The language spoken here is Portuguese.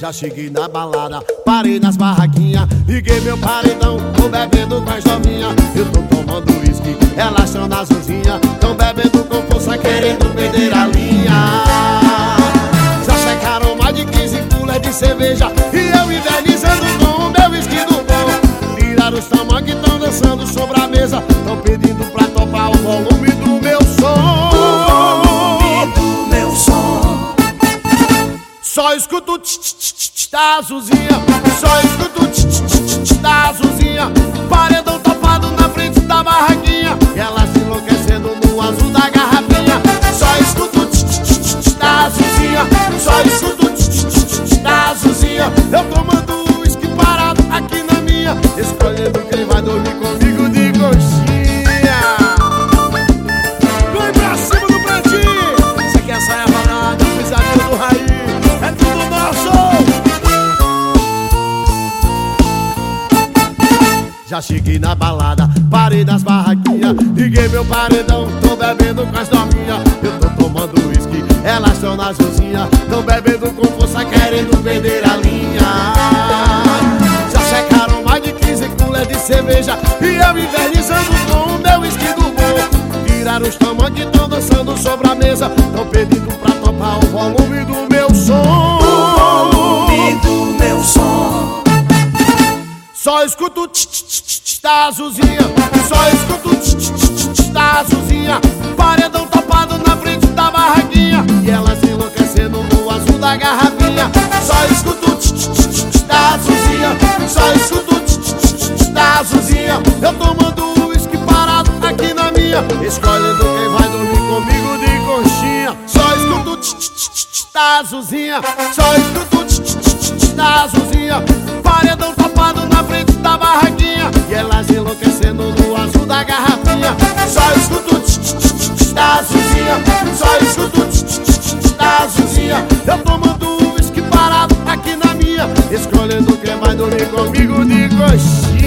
Já cheguei na balada, parei nas barraquinhas Liguei meu paredão, tô bebendo com as novinhas Eu tô tomando uísque, elas estão nas luzinhas Tão bebendo com força, querendo perder a linha. Já secaram mais de 15 culas de cerveja E eu indenizando com o meu uísque do bom. Tiraram os tamanhos que tão dançando sobre a mesa Escuto tch tch tch tch da azulzinha Só Já cheguei na balada, parei nas barraquinhas. Liguei meu paredão, tô bebendo com as novinhas Eu tô tomando uísque, elas estão nas cozinhas Tão bebendo com força, querendo perder a linha. Já secaram mais de 15 culas de cerveja. E eu invernizando com o meu uísque do bom. Tiraram os tamanhos tão dançando sobre a mesa. Tão pedindo pra topar o volume do meu som Só escuto tch da azulzinha Só escuto tch da azulzinha Paredão tapado na frente da barraquinha E ela se enlouquecendo no azul da garrafinha Só escuto tch da azulzinha Só escuto tch da azulzinha Eu tomando uísque parado aqui na minha Escolhendo quem vai dormir comigo de conchinha Só escuto tch da azulzinha Só escuto tch da azulzinha vizinha, só escuto da Zuzinha, só escuto da Zuzinha. Eu tomando uísque parado aqui na minha, escolhendo quem é vai dormir comigo de coxinha.